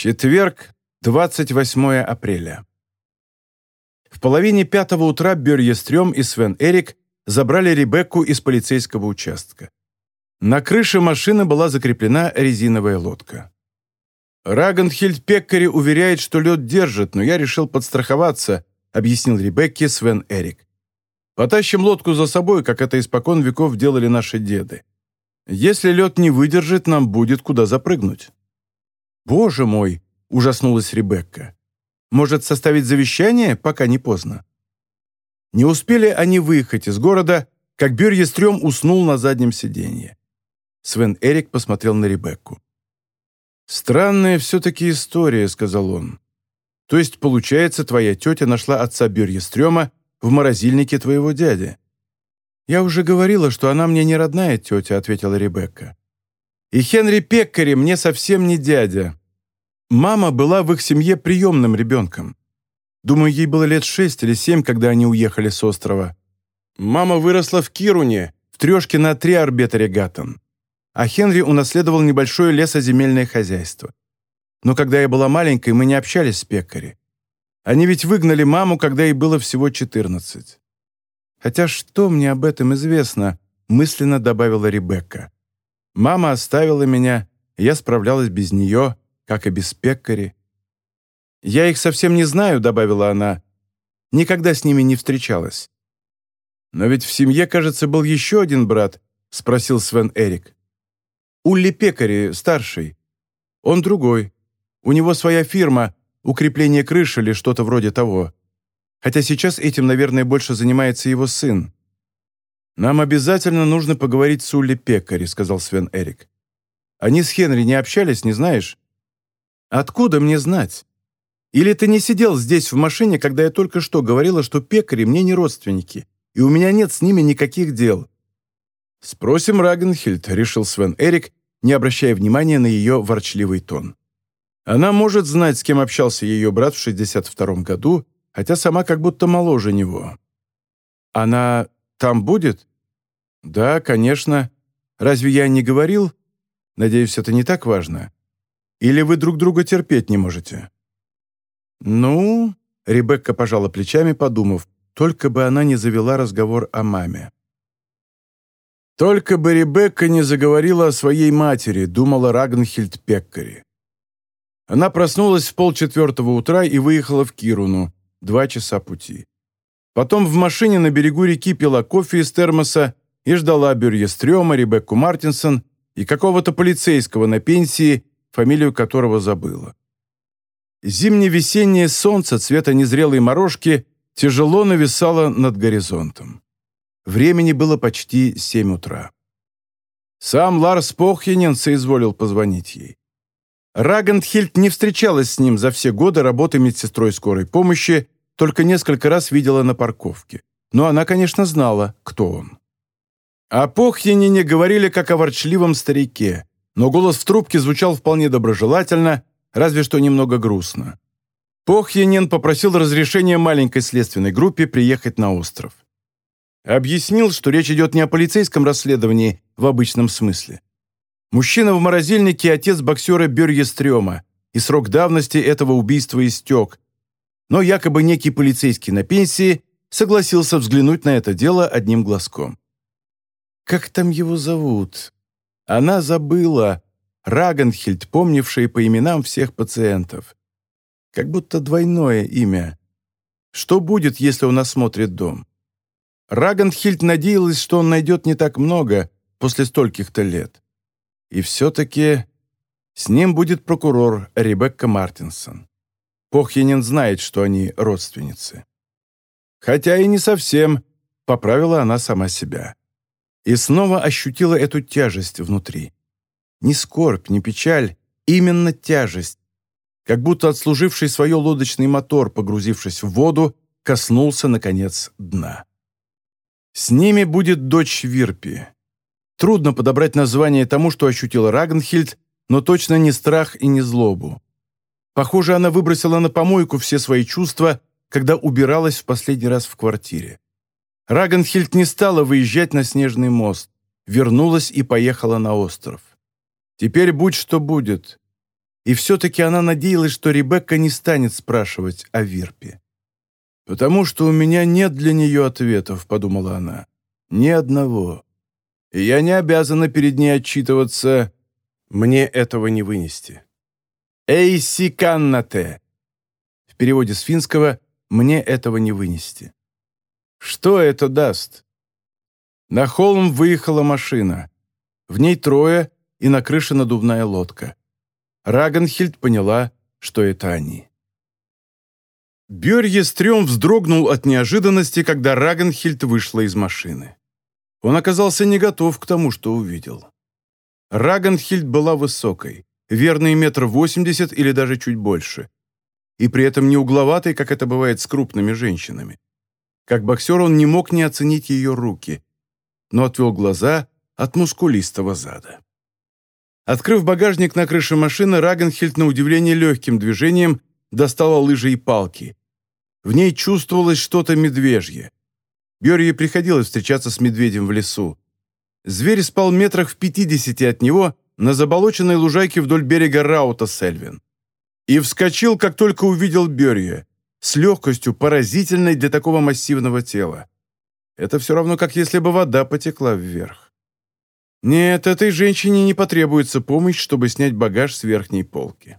Четверг, 28 апреля. В половине пятого утра Бёрьестрём и Свен Эрик забрали Ребекку из полицейского участка. На крыше машины была закреплена резиновая лодка. Рагенхильд Пеккари уверяет, что лед держит, но я решил подстраховаться, объяснил Ребекке Свен Эрик. Потащим лодку за собой, как это испокон веков делали наши деды. Если лед не выдержит, нам будет куда запрыгнуть. «Боже мой!» – ужаснулась Ребекка. «Может, составить завещание, пока не поздно?» Не успели они выехать из города, как Бюрьестрём уснул на заднем сиденье. Свен Эрик посмотрел на Ребекку. «Странная все-таки история», — сказал он. «То есть, получается, твоя тетя нашла отца Бюрьестрёма в морозильнике твоего дяди?» «Я уже говорила, что она мне не родная тетя», — ответила Ребекка. «И Хенри Пеккари мне совсем не дядя. Мама была в их семье приемным ребенком. Думаю, ей было лет шесть или семь, когда они уехали с острова. Мама выросла в Кируне, в трешке на три арбетаре Гаттон. А Хенри унаследовал небольшое лесоземельное хозяйство. Но когда я была маленькой, мы не общались с пекари. Они ведь выгнали маму, когда ей было всего 14. Хотя что мне об этом известно, мысленно добавила Ребекка. Мама оставила меня, я справлялась без нее, как и без пекари. «Я их совсем не знаю», — добавила она. «Никогда с ними не встречалась». «Но ведь в семье, кажется, был еще один брат», — спросил Свен Эрик. «Улли Пекари, старший. Он другой. У него своя фирма, укрепление крыши или что-то вроде того. Хотя сейчас этим, наверное, больше занимается его сын». «Нам обязательно нужно поговорить с Улли Пекари», — сказал Свен Эрик. «Они с Хенри не общались, не знаешь?» Откуда мне знать? Или ты не сидел здесь в машине, когда я только что говорила, что пекари мне не родственники, и у меня нет с ними никаких дел?» «Спросим Рагенхильд», — решил Свен Эрик, не обращая внимания на ее ворчливый тон. Она может знать, с кем общался ее брат в 62-м году, хотя сама как будто моложе него. «Она там будет?» «Да, конечно. Разве я не говорил? Надеюсь, это не так важно. Или вы друг друга терпеть не можете?» «Ну...» — Ребекка пожала плечами, подумав, только бы она не завела разговор о маме. «Только бы Ребекка не заговорила о своей матери», — думала Рагнхильд Пеккари. Она проснулась в полчетвертого утра и выехала в Кируну, два часа пути. Потом в машине на берегу реки пила кофе из термоса и ждала Бюрьестрёма, Ребекку Мартинсон и какого-то полицейского на пенсии, фамилию которого забыла. Зимне-весеннее солнце цвета незрелой морожки тяжело нависало над горизонтом. Времени было почти семь утра. Сам Ларс Похьянен соизволил позвонить ей. Рагентхильд не встречалась с ним за все годы работы медсестрой скорой помощи, только несколько раз видела на парковке. Но она, конечно, знала, кто он. О Похьянине говорили как о ворчливом старике, но голос в трубке звучал вполне доброжелательно, разве что немного грустно. Похьянин попросил разрешения маленькой следственной группе приехать на остров. Объяснил, что речь идет не о полицейском расследовании в обычном смысле. Мужчина в морозильнике – отец боксера Бёрьестрёма, и срок давности этого убийства истек. Но якобы некий полицейский на пенсии согласился взглянуть на это дело одним глазком. «Как там его зовут?» Она забыла, Рагенхильд, помнившая по именам всех пациентов. Как будто двойное имя. Что будет, если он осмотрит дом? Рагенхильд надеялась, что он найдет не так много после стольких-то лет. И все-таки с ним будет прокурор Ребекка Мартинсон. Похьянин знает, что они родственницы. Хотя и не совсем, поправила она сама себя и снова ощутила эту тяжесть внутри. Не скорбь, не печаль, именно тяжесть. Как будто отслуживший свое лодочный мотор, погрузившись в воду, коснулся, наконец, дна. С ними будет дочь Вирпи. Трудно подобрать название тому, что ощутила Рагнхильд, но точно не страх и не злобу. Похоже, она выбросила на помойку все свои чувства, когда убиралась в последний раз в квартире. Рагенхильд не стала выезжать на снежный мост, вернулась и поехала на остров. Теперь будь что будет. и все-таки она надеялась, что Ребекка не станет спрашивать о Вирпе. «Потому что у меня нет для нее ответов», — подумала она. «Ни одного. И я не обязана перед ней отчитываться. Мне этого не вынести». «Эйси каннате!» В переводе с финского «мне этого не вынести». Что это даст? На холм выехала машина. В ней трое и на крыше надувная лодка. Рагенхильд поняла, что это они. Бёрье Стрём вздрогнул от неожиданности, когда Рагенхильд вышла из машины. Он оказался не готов к тому, что увидел. Рагенхильд была высокой, верный метр восемьдесят или даже чуть больше, и при этом не угловатой, как это бывает с крупными женщинами. Как боксер он не мог не оценить ее руки, но отвел глаза от мускулистого зада. Открыв багажник на крыше машины, Рагенхельд на удивление легким движением достала лыжи и палки. В ней чувствовалось что-то медвежье. Бёрье приходилось встречаться с медведем в лесу. Зверь спал метрах в пятидесяти от него на заболоченной лужайке вдоль берега Раута Сельвин. И вскочил, как только увидел Бёрье, с легкостью, поразительной для такого массивного тела. Это все равно, как если бы вода потекла вверх. Нет, этой женщине не потребуется помощь, чтобы снять багаж с верхней полки.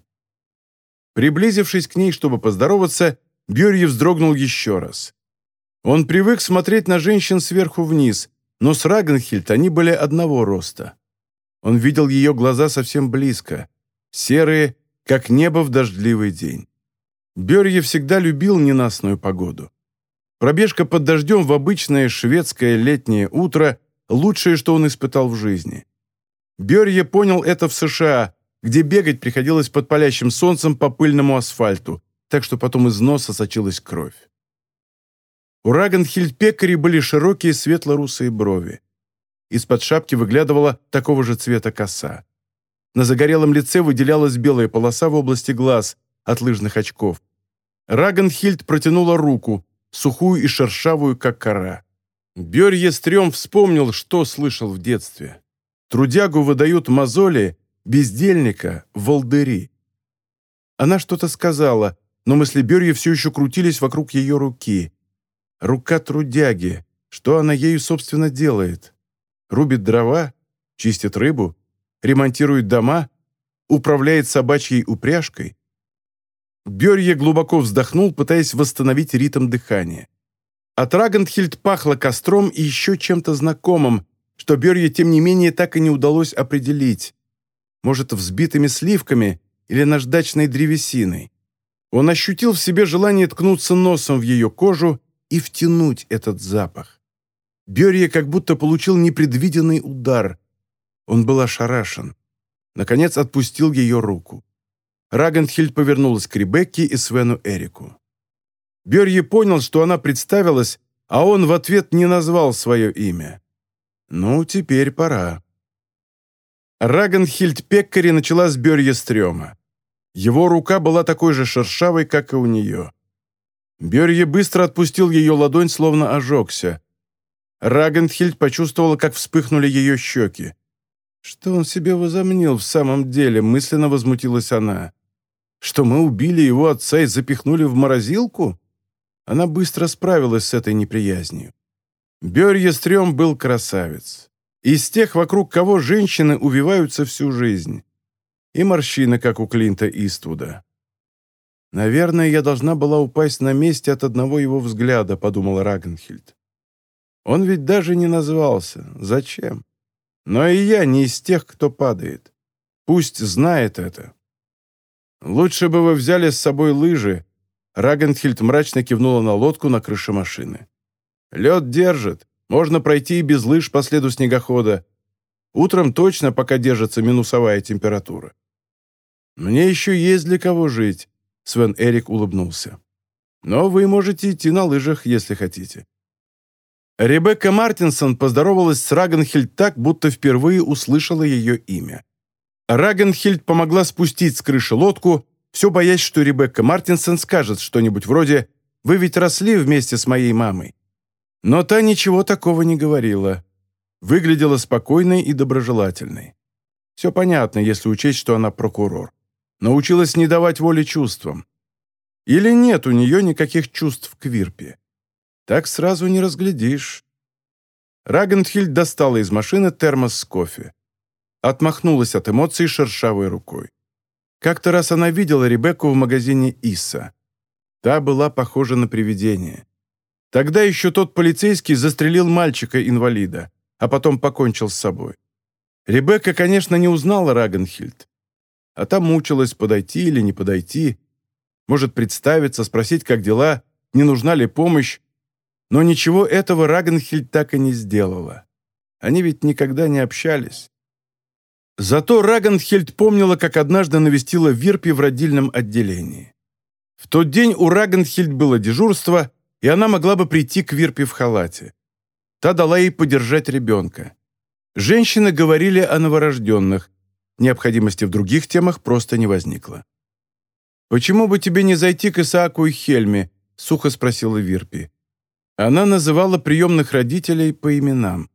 Приблизившись к ней, чтобы поздороваться, Бьорье вздрогнул еще раз. Он привык смотреть на женщин сверху вниз, но с Рагенхильд они были одного роста. Он видел ее глаза совсем близко, серые, как небо в дождливый день. Бёрье всегда любил ненастную погоду. Пробежка под дождем в обычное шведское летнее утро – лучшее, что он испытал в жизни. Берье понял это в США, где бегать приходилось под палящим солнцем по пыльному асфальту, так что потом из носа сочилась кровь. У Рагенхильд-пекари были широкие светло-русые брови. Из-под шапки выглядывала такого же цвета коса. На загорелом лице выделялась белая полоса в области глаз от лыжных очков. Рагенхильд протянула руку, сухую и шершавую, как кора. Бёрье Стрём вспомнил, что слышал в детстве. Трудягу выдают мозоли, бездельника – волдыри. Она что-то сказала, но мысли Бёрье все еще крутились вокруг ее руки. Рука трудяги. Что она ею, собственно, делает? Рубит дрова? Чистит рыбу? Ремонтирует дома? Управляет собачьей упряжкой? Бёрье глубоко вздохнул, пытаясь восстановить ритм дыхания. От Рагенхильд пахло костром и еще чем-то знакомым, что Берье, тем не менее, так и не удалось определить. Может, взбитыми сливками или наждачной древесиной. Он ощутил в себе желание ткнуться носом в ее кожу и втянуть этот запах. Берье как будто получил непредвиденный удар. Он был ошарашен. Наконец отпустил ее руку. Рагенхильд повернулась к Ребекке и Свену Эрику. Берье понял, что она представилась, а он в ответ не назвал свое имя. «Ну, теперь пора». Рагенхильд Пеккари начала с Берье Стрёма. Его рука была такой же шершавой, как и у нее. Берье быстро отпустил ее ладонь, словно ожегся. Рагенхильд почувствовала, как вспыхнули ее щеки. «Что он себе возомнил в самом деле?» — мысленно возмутилась она. «Что мы убили его отца и запихнули в морозилку?» Она быстро справилась с этой неприязнью. Бёрьестрём был красавец. Из тех, вокруг кого женщины увиваются всю жизнь. И морщины, как у Клинта Иствуда. «Наверное, я должна была упасть на месте от одного его взгляда», — подумала Рагенхильд. «Он ведь даже не назвался. Зачем? Но и я не из тех, кто падает. Пусть знает это. Лучше бы вы взяли с собой лыжи, Рагенхильд мрачно кивнула на лодку на крыше машины. «Лед держит. Можно пройти и без лыж по следу снегохода. Утром точно, пока держится минусовая температура». «Мне еще есть для кого жить», — Свен Эрик улыбнулся. «Но вы можете идти на лыжах, если хотите». Ребекка Мартинсон поздоровалась с Рагенхильд так, будто впервые услышала ее имя. Рагенхильд помогла спустить с крыши лодку, все боясь, что Ребекка Мартинсон скажет что-нибудь вроде «Вы ведь росли вместе с моей мамой». Но та ничего такого не говорила. Выглядела спокойной и доброжелательной. Все понятно, если учесть, что она прокурор. Научилась не давать воли чувствам. Или нет у нее никаких чувств к Вирпе? Так сразу не разглядишь. Рагенхильд достала из машины термос с кофе. Отмахнулась от эмоций шершавой рукой. Как-то раз она видела Ребекку в магазине Исса. Та была похожа на привидение. Тогда еще тот полицейский застрелил мальчика-инвалида, а потом покончил с собой. Ребекка, конечно, не узнала Рагенхильд. А та мучилась, подойти или не подойти. Может, представиться, спросить, как дела, не нужна ли помощь. Но ничего этого Рагенхильд так и не сделала. Они ведь никогда не общались. Зато Рагенхильд помнила, как однажды навестила Вирпи в родильном отделении. В тот день у Рагенхильд было дежурство, и она могла бы прийти к Вирпе в халате. Та дала ей подержать ребенка. Женщины говорили о новорожденных. Необходимости в других темах просто не возникло. «Почему бы тебе не зайти к Исааку и Хельме?» — сухо спросила Вирпи. Она называла приемных родителей по именам.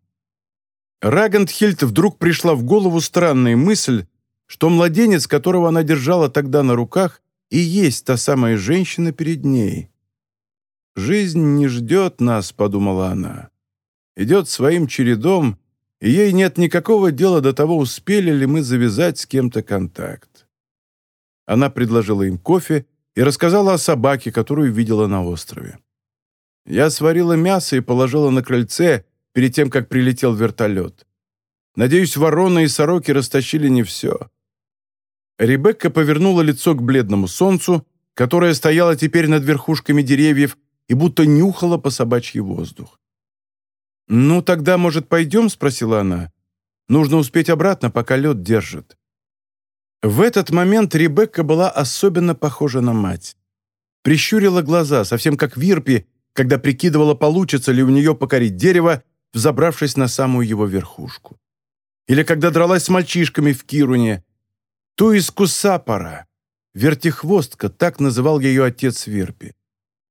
Рагентхильд вдруг пришла в голову странная мысль, что младенец, которого она держала тогда на руках, и есть та самая женщина перед ней. «Жизнь не ждет нас», — подумала она. «Идет своим чередом, и ей нет никакого дела до того, успели ли мы завязать с кем-то контакт». Она предложила им кофе и рассказала о собаке, которую видела на острове. «Я сварила мясо и положила на крыльце перед тем, как прилетел вертолет. Надеюсь, вороны и сороки растащили не все». Ребекка повернула лицо к бледному солнцу, которое стояло теперь над верхушками деревьев, и будто нюхала по собачьи воздух. «Ну, тогда, может, пойдем?» — спросила она. «Нужно успеть обратно, пока лед держит». В этот момент Ребекка была особенно похожа на мать. Прищурила глаза, совсем как Вирпи, когда прикидывала, получится ли у нее покорить дерево, взобравшись на самую его верхушку. Или когда дралась с мальчишками в Кируне. Ту из Кусапара. Вертихвостка, так называл ее отец Вирпи.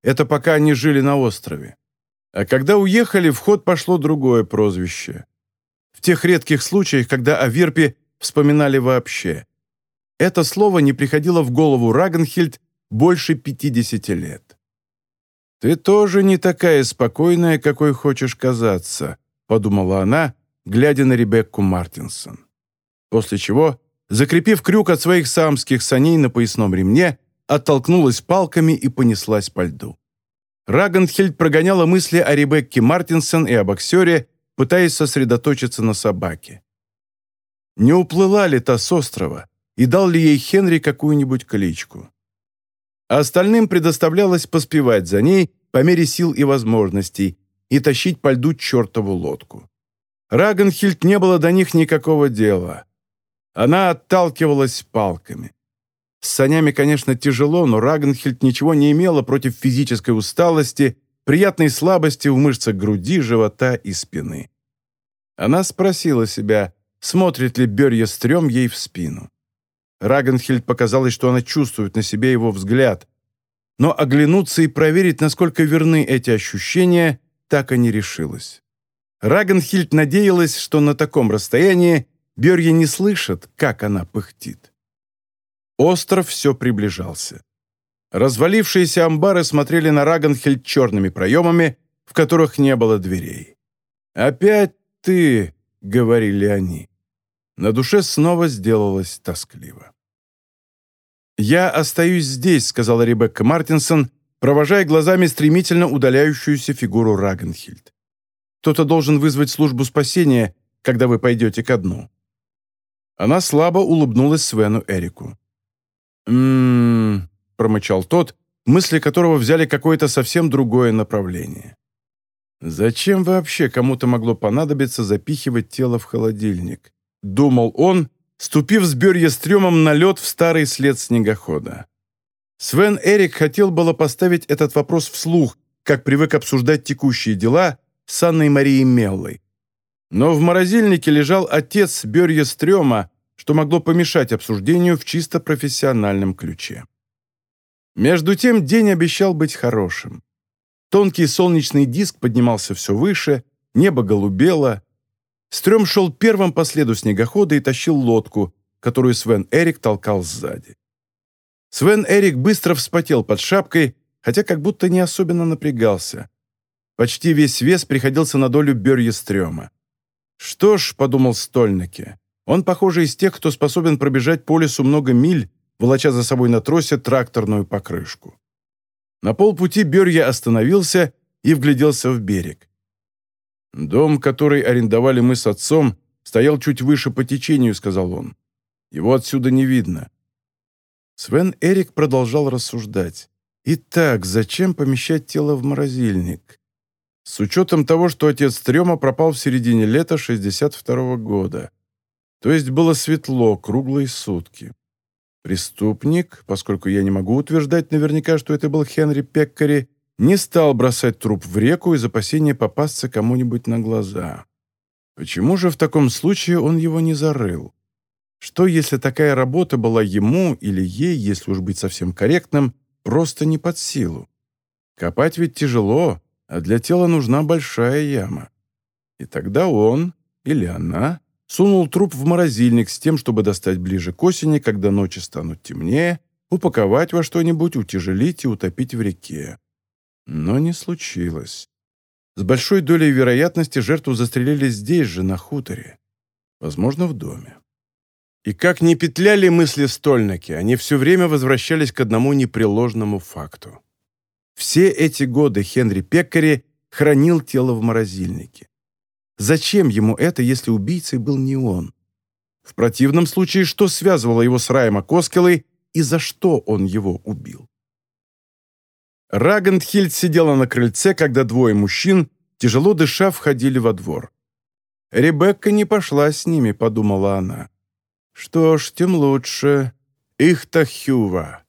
Это пока они жили на острове. А когда уехали, в ход пошло другое прозвище. В тех редких случаях, когда о Вирпе вспоминали вообще. Это слово не приходило в голову Рагенхильд больше 50 лет. «Ты тоже не такая спокойная, какой хочешь казаться», подумала она, глядя на Ребекку Мартинсон. После чего, закрепив крюк от своих самских саней на поясном ремне, оттолкнулась палками и понеслась по льду. Рагенхельд прогоняла мысли о Ребекке Мартинсон и о боксере, пытаясь сосредоточиться на собаке. Не уплыла ли та с острова, и дал ли ей Хенри какую-нибудь кличку? А остальным предоставлялось поспевать за ней по мере сил и возможностей и тащить по льду чертову лодку. Рагенхильд не было до них никакого дела. Она отталкивалась палками. С санями, конечно, тяжело, но Рагенхильд ничего не имела против физической усталости, приятной слабости в мышцах груди, живота и спины. Она спросила себя, смотрит ли Берья стрём ей в спину. Рагенхильд показалось, что она чувствует на себе его взгляд, но оглянуться и проверить, насколько верны эти ощущения, так и не решилась. Рагенхильд надеялась, что на таком расстоянии Берья не слышит, как она пыхтит. Остров все приближался. Развалившиеся амбары смотрели на Рагенхельд черными проемами, в которых не было дверей. «Опять ты!» — говорили они. На душе снова сделалось тоскливо. «Я остаюсь здесь», — сказала Ребекка Мартинсон, провожая глазами стремительно удаляющуюся фигуру Рагенхильд. «Кто-то должен вызвать службу спасения, когда вы пойдете ко дну». Она слабо улыбнулась Свену Эрику. «М-м-м», промычал тот, мысли которого взяли какое-то совсем другое направление. «Зачем вообще кому-то могло понадобиться запихивать тело в холодильник?» — думал он, ступив с Берья стрёмом на лед в старый след снегохода. Свен Эрик хотел было поставить этот вопрос вслух, как привык обсуждать текущие дела с Анной Марией Меллой. Но в морозильнике лежал отец Берья Стрёма, что могло помешать обсуждению в чисто профессиональном ключе. Между тем день обещал быть хорошим. Тонкий солнечный диск поднимался все выше, небо голубело. Стрём шел первым по следу снегохода и тащил лодку, которую Свен Эрик толкал сзади. Свен Эрик быстро вспотел под шапкой, хотя как будто не особенно напрягался. Почти весь вес приходился на долю Берьестрёма. «Что ж», — подумал Стольнике, — «он, похоже, из тех, кто способен пробежать по лесу много миль, волоча за собой на тросе тракторную покрышку». На полпути Берья остановился и вгляделся в берег. «Дом, который арендовали мы с отцом, стоял чуть выше по течению», — сказал он. «Его отсюда не видно». Свен Эрик продолжал рассуждать. «Итак, зачем помещать тело в морозильник?» С учетом того, что отец Трема пропал в середине лета 62 -го года. То есть было светло, круглые сутки. Преступник, поскольку я не могу утверждать наверняка, что это был Хенри Пеккари, не стал бросать труп в реку из опасения попасться кому-нибудь на глаза. Почему же в таком случае он его не зарыл? Что, если такая работа была ему или ей, если уж быть совсем корректным, просто не под силу? Копать ведь тяжело, а для тела нужна большая яма. И тогда он или она сунул труп в морозильник с тем, чтобы достать ближе к осени, когда ночи станут темнее, упаковать во что-нибудь, утяжелить и утопить в реке. Но не случилось. С большой долей вероятности жертву застрелили здесь же, на хуторе. Возможно, в доме. И как ни петляли мысли стольники, они все время возвращались к одному непреложному факту. Все эти годы Хенри Пеккари хранил тело в морозильнике. Зачем ему это, если убийцей был не он? В противном случае, что связывало его с Раем Акоскелой и за что он его убил? Рагандхильд сидела на крыльце, когда двое мужчин, тяжело дыша, входили во двор. «Ребекка не пошла с ними», — подумала она. «Что ж, тем лучше. Их-то хюва».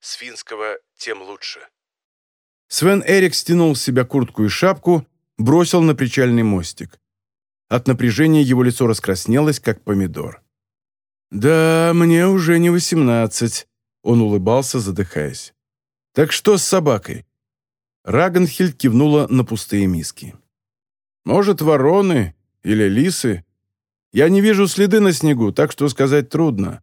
С финского «тем лучше». Свен Эрик стянул с себя куртку и шапку, бросил на причальный мостик. От напряжения его лицо раскраснелось, как помидор. «Да, мне уже не восемнадцать», — он улыбался, задыхаясь. «Так что с собакой?» Рагенхильд кивнула на пустые миски. «Может, вороны или лисы? Я не вижу следы на снегу, так что сказать трудно».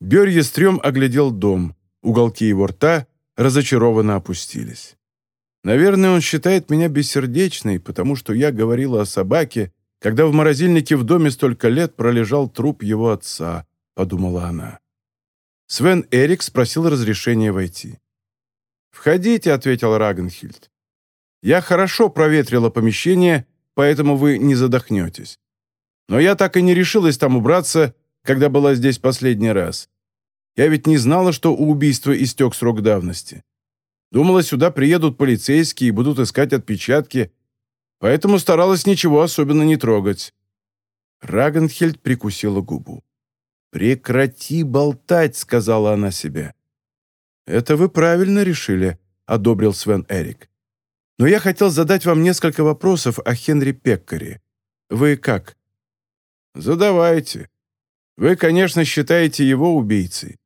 Бёрьестрём оглядел дом. Уголки его рта разочарованно опустились. Наверное, он считает меня бессердечной, потому что я говорила о собаке, когда в морозильнике в доме столько лет пролежал труп его отца, подумала она. Свен Эрик спросил разрешения войти. «Входите», — ответил Рагенхильд. «Я хорошо проветрила помещение, поэтому вы не задохнетесь. Но я так и не решилась там убраться, когда была здесь последний раз. Я ведь не знала, что у убийства истек срок давности. Думала, сюда приедут полицейские и будут искать отпечатки, поэтому старалась ничего особенно не трогать». Рагенхельд прикусила губу. «Прекрати болтать», — сказала она себе. «Это вы правильно решили», — одобрил Свен Эрик. «Но я хотел задать вам несколько вопросов о Хенри Пеккаре. Вы как?» «Задавайте. Вы, конечно, считаете его убийцей.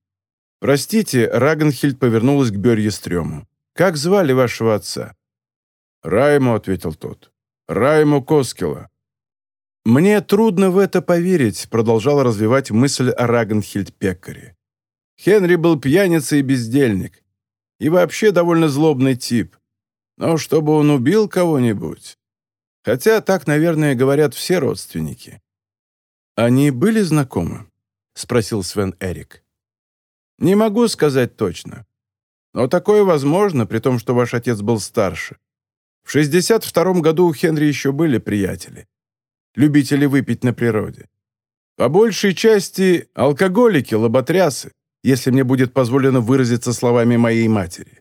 «Простите», — Рагенхильд повернулась к Берьестрему. «Как звали вашего отца?» «Райму», — ответил тот. «Райму Коскила». «Мне трудно в это поверить», — продолжал развивать мысль о Рагенхильд Пеккаре. «Хенри был пьяницей и бездельник. И вообще довольно злобный тип. Но чтобы он убил кого-нибудь... Хотя так, наверное, говорят все родственники». «Они были знакомы?» — спросил Свен Эрик. Не могу сказать точно. Но такое возможно, при том, что ваш отец был старше. В 62 году у Хенри еще были приятели. Любители выпить на природе. По большей части алкоголики, лоботрясы, если мне будет позволено выразиться словами моей матери.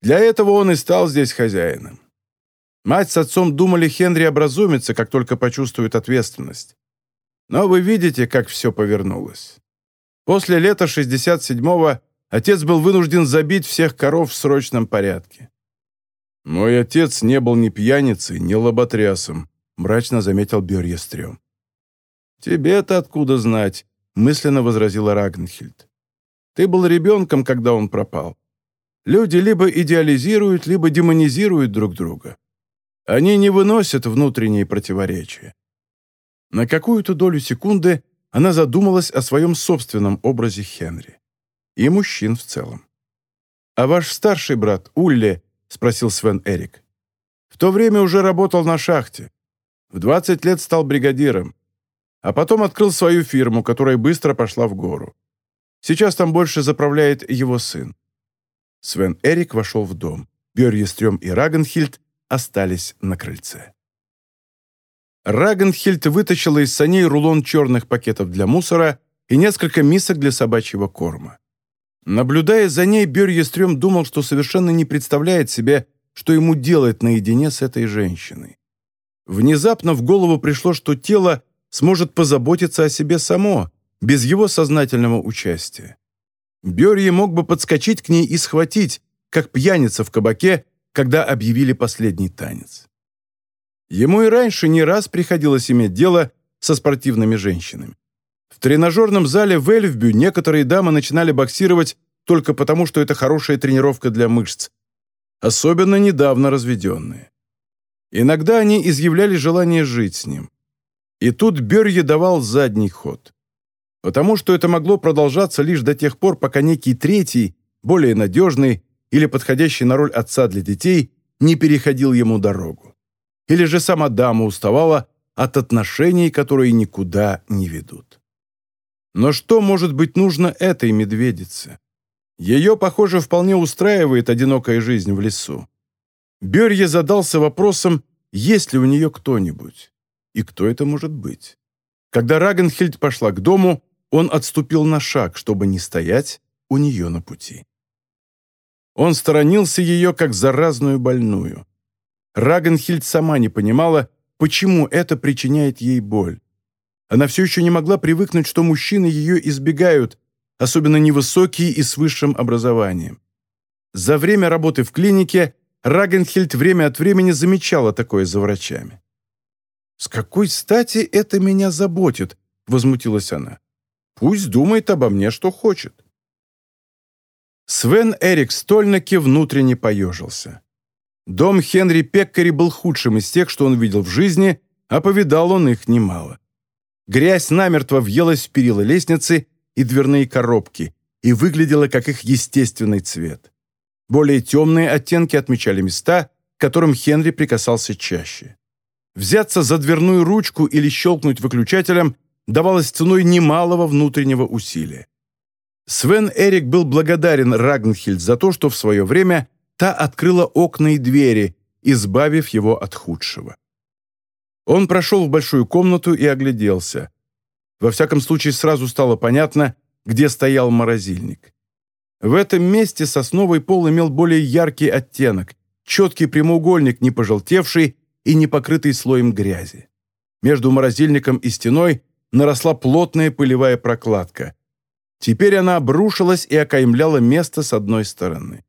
Для этого он и стал здесь хозяином. Мать с отцом думали, Хенри образумится, как только почувствует ответственность. Но вы видите, как все повернулось. После лета 67-го отец был вынужден забить всех коров в срочном порядке. «Мой отец не был ни пьяницей, ни лоботрясом», мрачно заметил Бёрьестрём. «Тебе-то откуда знать?» мысленно возразила Рагнхильд. «Ты был ребенком, когда он пропал. Люди либо идеализируют, либо демонизируют друг друга. Они не выносят внутренние противоречия». На какую-то долю секунды она задумалась о своем собственном образе Хенри. и мужчин в целом. «А ваш старший брат, Улле?» — спросил Свен Эрик. «В то время уже работал на шахте. В 20 лет стал бригадиром. А потом открыл свою фирму, которая быстро пошла в гору. Сейчас там больше заправляет его сын». Свен Эрик вошел в дом. Бёрьестрём и Рагенхильд остались на крыльце. Рагенхильд вытащила из саней рулон черных пакетов для мусора и несколько мисок для собачьего корма. Наблюдая за ней, Бёрьестрём думал, что совершенно не представляет себе, что ему делать наедине с этой женщиной. Внезапно в голову пришло, что тело сможет позаботиться о себе само, без его сознательного участия. Бёрье мог бы подскочить к ней и схватить, как пьяница в кабаке, когда объявили последний танец. Ему и раньше не раз приходилось иметь дело со спортивными женщинами. В тренажерном зале в Эльфбю некоторые дамы начинали боксировать только потому, что это хорошая тренировка для мышц, особенно недавно разведенные. Иногда они изъявляли желание жить с ним. И тут Берье давал задний ход. Потому что это могло продолжаться лишь до тех пор, пока некий третий, более надежный или подходящий на роль отца для детей, не переходил ему дорогу. Или же сама дама уставала от отношений, которые никуда не ведут. Но что может быть нужно этой медведице? Ее, похоже, вполне устраивает одинокая жизнь в лесу. Берье задался вопросом, есть ли у нее кто-нибудь. И кто это может быть? Когда Рагенхельд пошла к дому, он отступил на шаг, чтобы не стоять у нее на пути. Он сторонился ее, как заразную больную. Рагенхильд сама не понимала, почему это причиняет ей боль. Она все еще не могла привыкнуть, что мужчины ее избегают, особенно невысокие и с высшим образованием. За время работы в клинике Рагенхильд время от времени замечала такое за врачами. «С какой стати это меня заботит?» — возмутилась она. «Пусть думает обо мне, что хочет». Свен Эрик Стольнаке внутренне поежился. Дом Хенри Пеккари был худшим из тех, что он видел в жизни, а повидал он их немало. Грязь намертво въелась в перила лестницы и дверные коробки и выглядела как их естественный цвет. Более темные оттенки отмечали места, к которым Хенри прикасался чаще. Взяться за дверную ручку или щелкнуть выключателем давалось ценой немалого внутреннего усилия. Свен Эрик был благодарен Рагнхильд за то, что в свое время та открыла окна и двери, избавив его от худшего. Он прошел в большую комнату и огляделся. Во всяком случае, сразу стало понятно, где стоял морозильник. В этом месте сосновый пол имел более яркий оттенок, четкий прямоугольник, не пожелтевший и не покрытый слоем грязи. Между морозильником и стеной наросла плотная пылевая прокладка. Теперь она обрушилась и окаймляла место с одной стороны.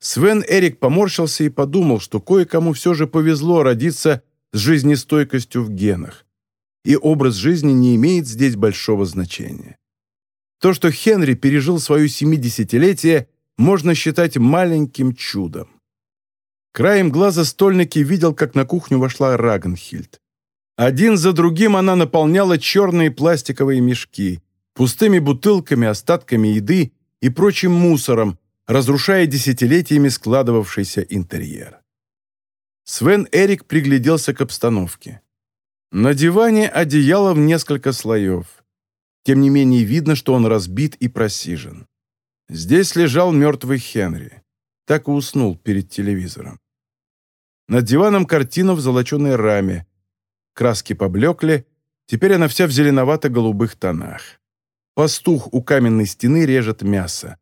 Свен Эрик поморщился и подумал, что кое-кому все же повезло родиться с жизнестойкостью в генах, и образ жизни не имеет здесь большого значения. То, что Хенри пережил свое 70-летие, можно считать маленьким чудом. Краем глаза стольники видел, как на кухню вошла Рагенхильд. Один за другим она наполняла черные пластиковые мешки, пустыми бутылками, остатками еды и прочим мусором, разрушая десятилетиями складывавшийся интерьер. Свен Эрик пригляделся к обстановке. На диване одеяло в несколько слоев. Тем не менее видно, что он разбит и просижен. Здесь лежал мертвый Хенри. Так и уснул перед телевизором. Над диваном картина в золоченой раме. Краски поблекли, теперь она вся в зеленовато-голубых тонах. Пастух у каменной стены режет мясо.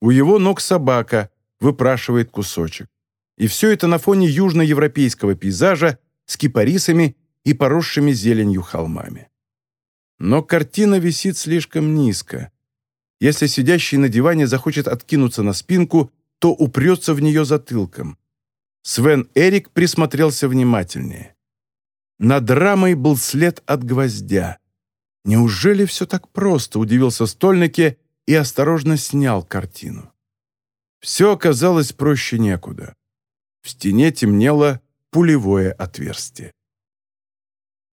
У его ног собака выпрашивает кусочек. И все это на фоне южноевропейского пейзажа с кипарисами и поросшими зеленью холмами. Но картина висит слишком низко. Если сидящий на диване захочет откинуться на спинку, то упрется в нее затылком. Свен Эрик присмотрелся внимательнее. Над рамой был след от гвоздя. Неужели все так просто, удивился Стольнике и осторожно снял картину. Все оказалось проще некуда. В стене темнело пулевое отверстие.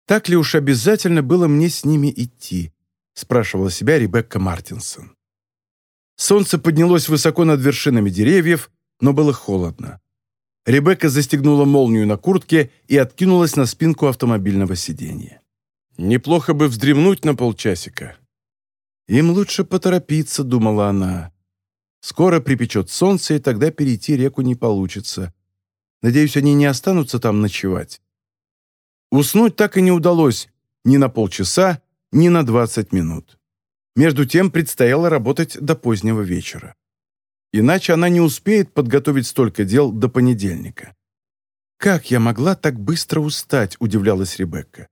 «Так ли уж обязательно было мне с ними идти?» спрашивала себя Ребекка Мартинсон. Солнце поднялось высоко над вершинами деревьев, но было холодно. Ребекка застегнула молнию на куртке и откинулась на спинку автомобильного сиденья. Неплохо бы вздремнуть на полчасика. Им лучше поторопиться, думала она. Скоро припечет солнце, и тогда перейти реку не получится. Надеюсь, они не останутся там ночевать. Уснуть так и не удалось ни на полчаса, ни на 20 минут. Между тем предстояло работать до позднего вечера. Иначе она не успеет подготовить столько дел до понедельника. «Как я могла так быстро устать?» – удивлялась Ребекка.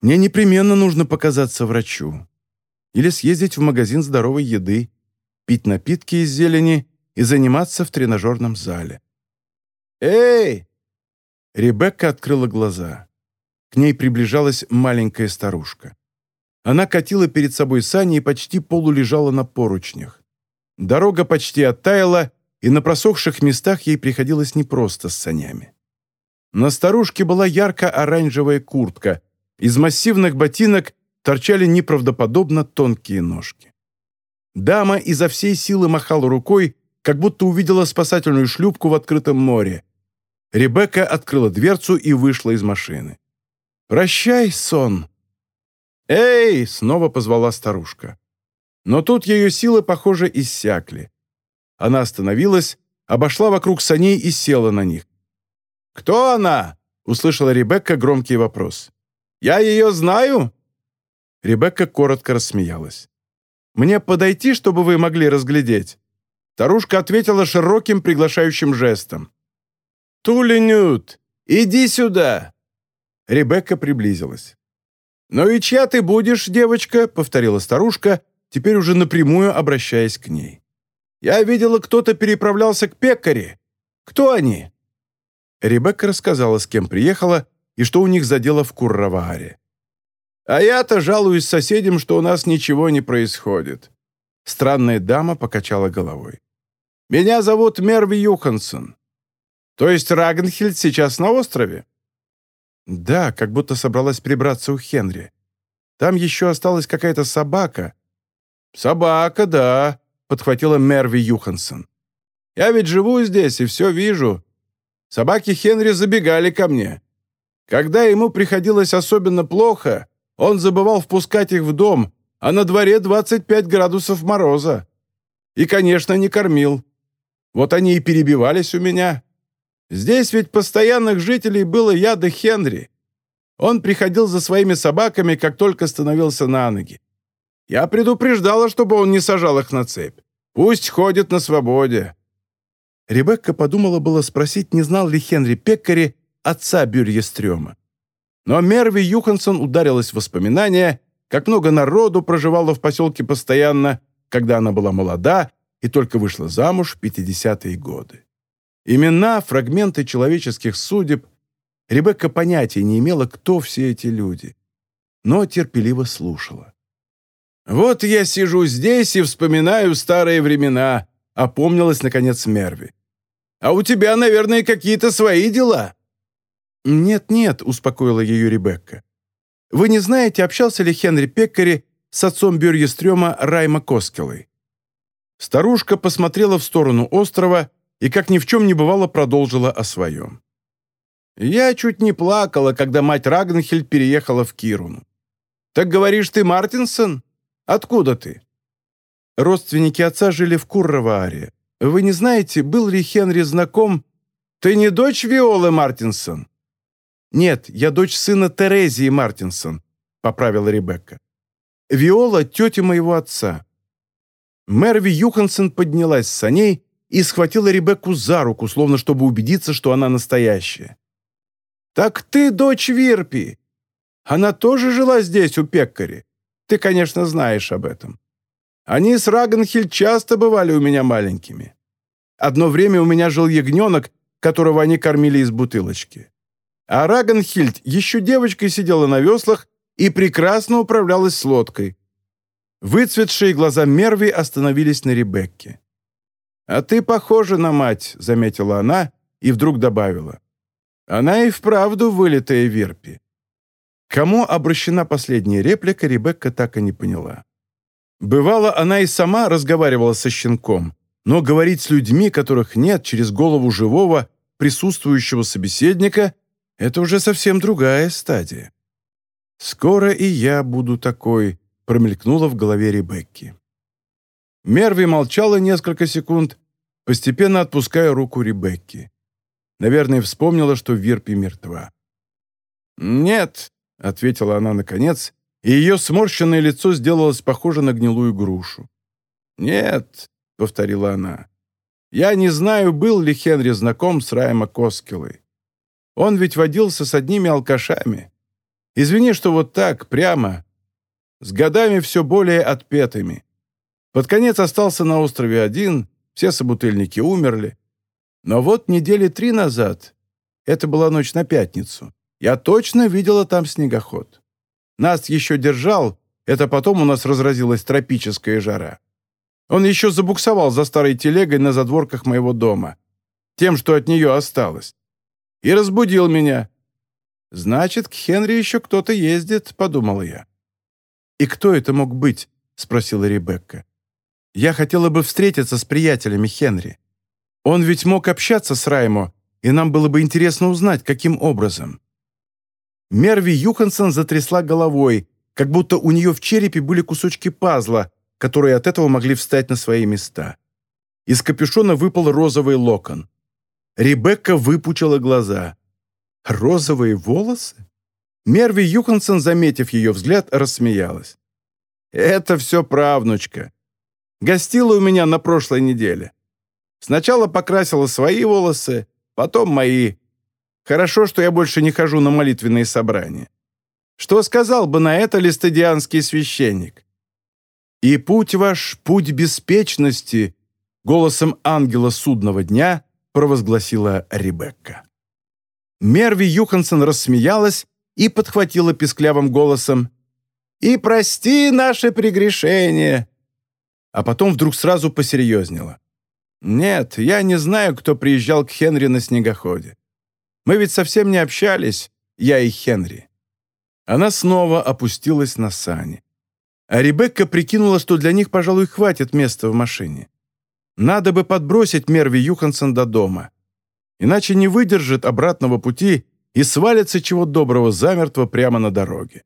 «Мне непременно нужно показаться врачу. Или съездить в магазин здоровой еды, пить напитки из зелени и заниматься в тренажерном зале». «Эй!» Ребекка открыла глаза. К ней приближалась маленькая старушка. Она катила перед собой сани и почти полулежала на поручнях. Дорога почти оттаяла, и на просохших местах ей приходилось непросто с санями. На старушке была ярко-оранжевая куртка, из массивных ботинок торчали неправдоподобно тонкие ножки. Дама изо всей силы махала рукой, как будто увидела спасательную шлюпку в открытом море. Ребекка открыла дверцу и вышла из машины. «Прощай, сон!» «Эй!» — снова позвала старушка. Но тут ее силы, похоже, иссякли. Она остановилась, обошла вокруг саней и села на них. «Кто она?» — услышала Ребекка громкий вопрос. «Я ее знаю?» Ребекка коротко рассмеялась. «Мне подойти, чтобы вы могли разглядеть?» Старушка ответила широким приглашающим жестом. «Туленют, иди сюда!» Ребекка приблизилась. «Ну и чья ты будешь, девочка?» — повторила старушка теперь уже напрямую обращаясь к ней. «Я видела, кто-то переправлялся к пекаре. Кто они?» Ребекка рассказала, с кем приехала и что у них за дело в Курравааре. «А я-то жалуюсь соседям, что у нас ничего не происходит». Странная дама покачала головой. «Меня зовут Мерви Юхансон. То есть Рагнхельд сейчас на острове?» «Да, как будто собралась прибраться у Хенри. Там еще осталась какая-то собака, «Собака, да», — подхватила Мерви Юхансон. «Я ведь живу здесь и все вижу. Собаки Хенри забегали ко мне. Когда ему приходилось особенно плохо, он забывал впускать их в дом, а на дворе 25 градусов мороза. И, конечно, не кормил. Вот они и перебивались у меня. Здесь ведь постоянных жителей было я да Хенри. Он приходил за своими собаками, как только становился на ноги. Я предупреждала, чтобы он не сажал их на цепь. Пусть ходит на свободе». Ребекка подумала было спросить, не знал ли Хенри Пеккари отца Бюрьестрёма. Но Мерви Юхансон ударилась в воспоминания, как много народу проживало в поселке постоянно, когда она была молода и только вышла замуж в 50-е годы. Имена, фрагменты человеческих судеб. Ребекка понятия не имела, кто все эти люди, но терпеливо слушала. «Вот я сижу здесь и вспоминаю старые времена», — опомнилась, наконец, Мерви. «А у тебя, наверное, какие-то свои дела». «Нет-нет», — успокоила ее Ребекка. «Вы не знаете, общался ли Хенри Пеккари с отцом Бюрьестрёма Райма Коскелой?» Старушка посмотрела в сторону острова и, как ни в чем не бывало, продолжила о своем. «Я чуть не плакала, когда мать Рагнхельд переехала в Кируну. Так говоришь, ты Мартинсон?» Откуда ты?» Родственники отца жили в Курровааре. Вы не знаете, был ли Хенри знаком... Ты не дочь Виолы Мартинсон?» «Нет, я дочь сына Терезии Мартинсон», — поправила Ребекка. «Виола — тетя моего отца». Мерви Юхансон поднялась с саней и схватила Ребекку за руку, словно чтобы убедиться, что она настоящая. «Так ты дочь Вирпи. Она тоже жила здесь, у Пеккари. Ты, конечно, знаешь об этом. Они с Рагенхиль часто бывали у меня маленькими. Одно время у меня жил ягненок, которого они кормили из бутылочки. А Рагенхильд еще девочкой сидела на веслах и прекрасно управлялась с лодкой. Выцветшие глаза Мерви остановились на Ребекке. «А ты похожа на мать», — заметила она и вдруг добавила. «Она и вправду вылитая Вирпи. Кому обращена последняя реплика, Ребекка так и не поняла. Бывало, она и сама разговаривала со щенком, но говорить с людьми, которых нет, через голову живого, присутствующего собеседника, это уже совсем другая стадия. «Скоро и я буду такой», — промелькнуло в голове Ребекки. Мерви молчала несколько секунд, постепенно отпуская руку Ребекки. Наверное, вспомнила, что Вирпи мертва. «Нет», — ответила она наконец, и ее сморщенное лицо сделалось похоже на гнилую грушу. «Нет», — повторила она, — «я не знаю, был ли Хенри знаком с Райма Коскилой. Он ведь водился с одними алкашами. Извини, что вот так, прямо, с годами все более отпетыми. Под конец остался на острове один, все собутыльники умерли. Но вот недели три назад, это была ночь на пятницу, я точно видела там снегоход. Нас еще держал, это потом у нас разразилась тропическая жара. Он еще забуксовал за старой телегой на задворках моего дома, тем, что от нее осталось. И разбудил меня. «Значит, к Хенри еще кто-то ездит», — подумала я. «И кто это мог быть?» — спросила Ребекка. «Я хотела бы встретиться с приятелями Хенри. Он ведь мог общаться с Раймо, и нам было бы интересно узнать, каким образом». Мерви Юхансон затрясла головой, как будто у нее в черепе были кусочки пазла, которые от этого могли встать на свои места. Из капюшона выпал розовый локон. Ребекка выпучила глаза. «Розовые волосы?» Мерви Юхансон, заметив ее взгляд, рассмеялась. «Это все правнучка. Гостила у меня на прошлой неделе. Сначала покрасила свои волосы, потом мои. Хорошо, что я больше не хожу на молитвенные собрания. Что сказал бы на это листодианский священник? «И путь ваш — путь беспечности», — голосом ангела судного дня провозгласила Ребекка. Мерви Юхансон рассмеялась и подхватила писклявым голосом «И прости наши прегрешения!» А потом вдруг сразу посерьезнела. «Нет, я не знаю, кто приезжал к Хенри на снегоходе. Мы ведь совсем не общались, я и Хенри». Она снова опустилась на сани. А Ребекка прикинула, что для них, пожалуй, хватит места в машине. Надо бы подбросить Мерви Юхансон до дома. Иначе не выдержит обратного пути и свалится чего доброго замертво прямо на дороге.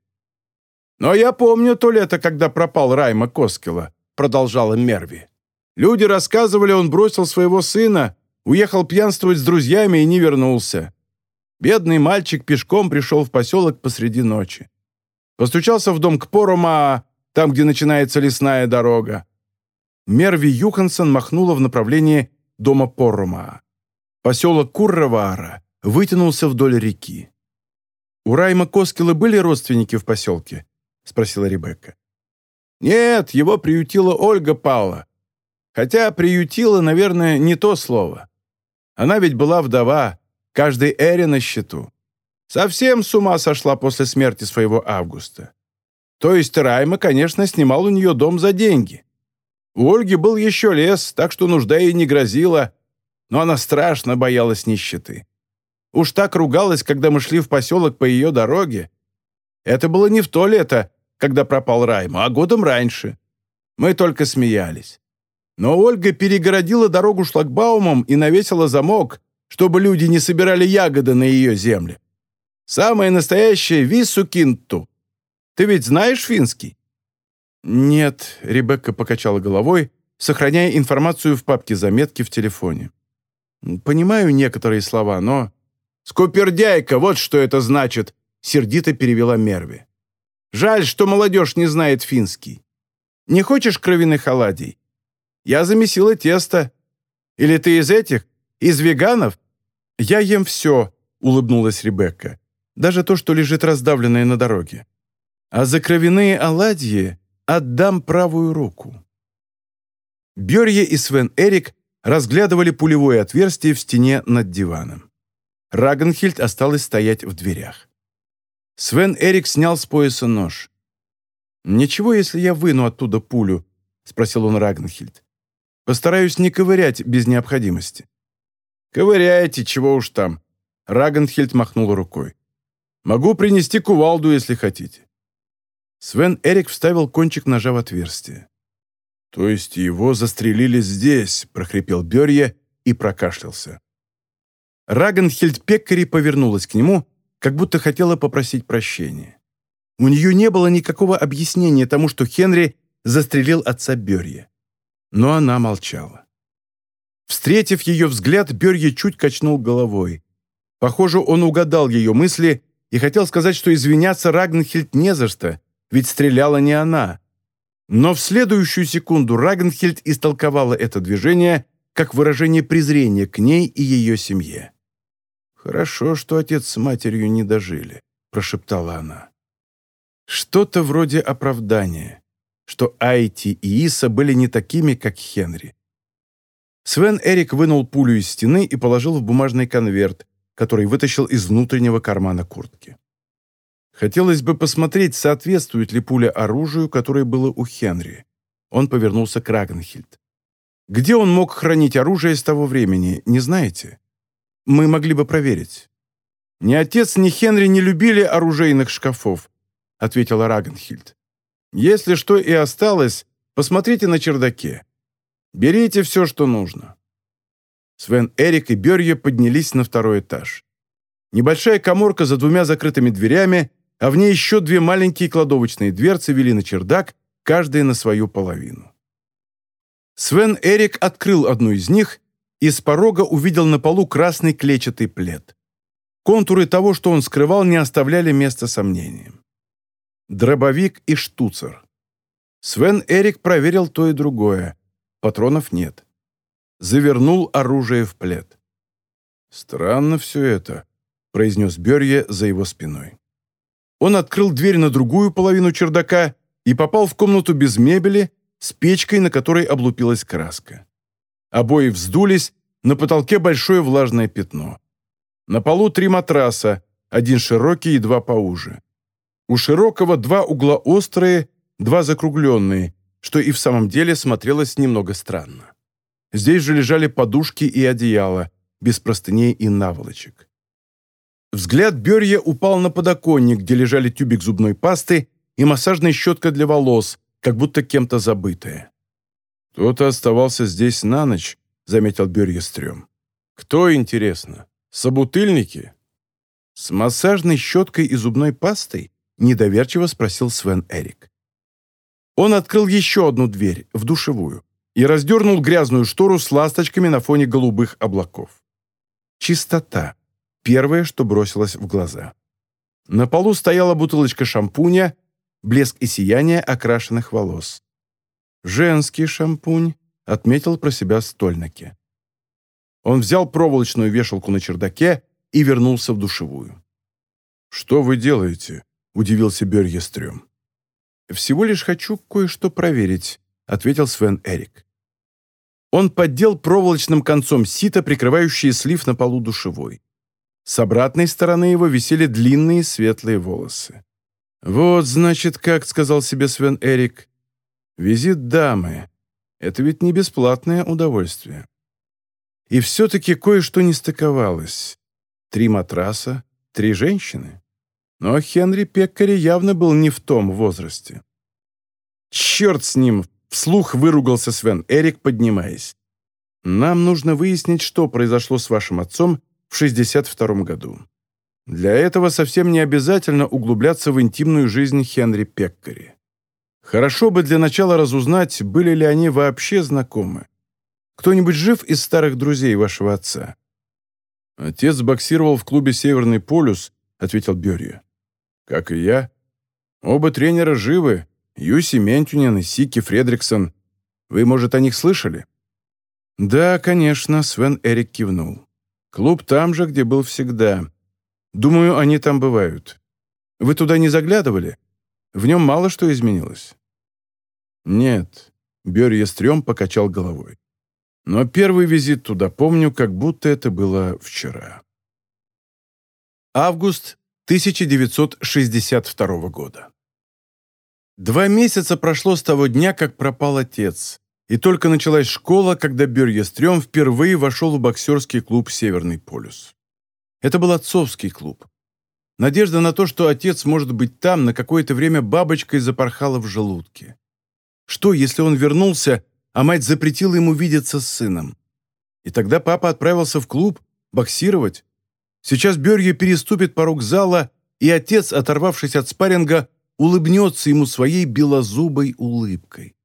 «Но я помню то лето, когда пропал Райма Коскила», продолжала Мерви. «Люди рассказывали, он бросил своего сына, уехал пьянствовать с друзьями и не вернулся. Бедный мальчик пешком пришел в поселок посреди ночи. Постучался в дом к Порома, там, где начинается лесная дорога. Мерви Юхансон махнула в направлении дома Поррома. Поселок Курравара вытянулся вдоль реки. «У Райма Коскила были родственники в поселке?» — спросила Ребекка. «Нет, его приютила Ольга Паула. Хотя приютила, наверное, не то слово. Она ведь была вдова, Каждый Эри на счету. Совсем с ума сошла после смерти своего Августа. То есть Райма, конечно, снимал у нее дом за деньги. У Ольги был еще лес, так что нужда ей не грозила, но она страшно боялась нищеты. Уж так ругалась, когда мы шли в поселок по ее дороге. Это было не в то лето, когда пропал Райма, а годом раньше. Мы только смеялись. Но Ольга перегородила дорогу шлагбаумом и навесила замок, чтобы люди не собирали ягоды на ее земле. Самое настоящее висукинту. Ты ведь знаешь финский?» «Нет», — Ребекка покачала головой, сохраняя информацию в папке заметки в телефоне. «Понимаю некоторые слова, но...» «Скупердяйка, вот что это значит!» — сердито перевела Мерви. «Жаль, что молодежь не знает финский. Не хочешь кровяных оладий? Я замесила тесто. Или ты из этих, из веганов?» «Я ем все», — улыбнулась Ребекка. «Даже то, что лежит раздавленное на дороге. А за кровяные оладьи отдам правую руку». Бёрье и Свен Эрик разглядывали пулевое отверстие в стене над диваном. Рагенхильд осталась стоять в дверях. Свен Эрик снял с пояса нож. «Ничего, если я выну оттуда пулю?» — спросил он Рагенхильд. «Постараюсь не ковырять без необходимости». «Ковыряйте, чего уж там». Рагенхельд махнул рукой. «Могу принести кувалду, если хотите». Свен Эрик вставил кончик ножа в отверстие. «То есть его застрелили здесь?» – прохрипел Берье и прокашлялся. Рагенхельд Пеккари повернулась к нему, как будто хотела попросить прощения. У нее не было никакого объяснения тому, что Хенри застрелил отца Берье. Но она молчала. Встретив ее взгляд, Берье чуть качнул головой. Похоже, он угадал ее мысли и хотел сказать, что извиняться Рагнхельд не за что, ведь стреляла не она. Но в следующую секунду Рагнхельд истолковала это движение как выражение презрения к ней и ее семье. «Хорошо, что отец с матерью не дожили», — прошептала она. Что-то вроде оправдания, что Айти и Иса были не такими, как Хенри. Свен Эрик вынул пулю из стены и положил в бумажный конверт, который вытащил из внутреннего кармана куртки. Хотелось бы посмотреть, соответствует ли пуля оружию, которое было у Хенри. Он повернулся к Рагенхильд. «Где он мог хранить оружие с того времени, не знаете?» Мы могли бы проверить». «Ни отец, ни Хенри не любили оружейных шкафов», — ответила Рагенхильд. «Если что и осталось, посмотрите на чердаке. Берите все, что нужно». Свен Эрик и Берье поднялись на второй этаж. Небольшая коморка за двумя закрытыми дверями, а в ней еще две маленькие кладовочные дверцы вели на чердак, каждая на свою половину. Свен Эрик открыл одну из них и с порога увидел на полу красный клетчатый плед. Контуры того, что он скрывал, не оставляли места сомнениям. Дробовик и штуцер. Свен Эрик проверил то и другое. Патронов нет. Завернул оружие в плед. «Странно все это», — произнес Берье за его спиной. Он открыл дверь на другую половину чердака и попал в комнату без мебели с печкой, на которой облупилась краска. Обои вздулись, на потолке большое влажное пятно. На полу три матраса, один широкий и два поуже. У широкого два угла острые, два закругленные, что и в самом деле смотрелось немного странно. Здесь же лежали подушки и одеяло, без простыней и наволочек. Взгляд Берья упал на подоконник, где лежали тюбик зубной пасты и массажная щетка для волос, как будто кем-то забытая. «Кто-то оставался здесь на ночь», — заметил Бюрьестрём. «Кто, интересно? Собутыльники?» «С массажной щеткой и зубной пастой?» — недоверчиво спросил Свен Эрик. Он открыл еще одну дверь, в душевую, и раздернул грязную штору с ласточками на фоне голубых облаков. Чистота. Первое, что бросилось в глаза. На полу стояла бутылочка шампуня, блеск и сияние окрашенных волос. «Женский шампунь», — отметил про себя Стольнаки. Он взял проволочную вешалку на чердаке и вернулся в душевую. «Что вы делаете?» — удивился Бёрьестрём. «Всего лишь хочу кое-что проверить», — ответил Свен Эрик. Он поддел проволочным концом сито, прикрывающее слив на полу душевой. С обратной стороны его висели длинные светлые волосы. «Вот, значит, как», — сказал себе Свен Эрик, Визит дамы. Это ведь не бесплатное удовольствие. И все-таки кое-что не стыковалось. Три матраса, три женщины. Но Хенри Пеккари явно был не в том возрасте. «Черт с ним!» — вслух выругался Свен Эрик, поднимаясь. «Нам нужно выяснить, что произошло с вашим отцом в 62 году. Для этого совсем не обязательно углубляться в интимную жизнь Хенри Пеккари. Хорошо бы для начала разузнать, были ли они вообще знакомы. Кто-нибудь жив из старых друзей вашего отца?» «Отец боксировал в клубе «Северный полюс», — ответил Берья. «Как и я. Оба тренера живы. Юси Ментюнин и Сики Фредриксон. Вы, может, о них слышали?» «Да, конечно», — Свен Эрик кивнул. «Клуб там же, где был всегда. Думаю, они там бывают. Вы туда не заглядывали?» В нем мало что изменилось. Нет, Бёрьестрём покачал головой. Но первый визит туда помню, как будто это было вчера. Август 1962 года. Два месяца прошло с того дня, как пропал отец, и только началась школа, когда Бёрьестрём впервые вошел в боксерский клуб «Северный полюс». Это был отцовский клуб. Надежда на то, что отец может быть там, на какое-то время бабочкой запорхала в желудке. Что, если он вернулся, а мать запретила ему видеться с сыном? И тогда папа отправился в клуб боксировать. Сейчас Берье переступит порог зала, и отец, оторвавшись от спарринга, улыбнется ему своей белозубой улыбкой.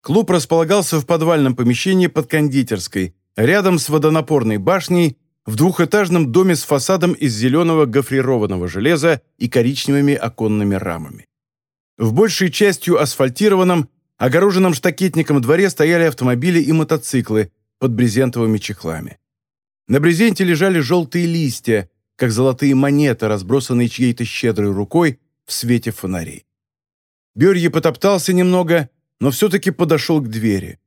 Клуб располагался в подвальном помещении под кондитерской, рядом с водонапорной башней, в двухэтажном доме с фасадом из зеленого гофрированного железа и коричневыми оконными рамами. В большей частью асфальтированном, огороженном штакетником дворе стояли автомобили и мотоциклы под брезентовыми чехлами. На брезенте лежали желтые листья, как золотые монеты, разбросанные чьей-то щедрой рукой в свете фонарей. Берье потоптался немного, но все-таки подошел к двери.